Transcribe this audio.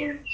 you.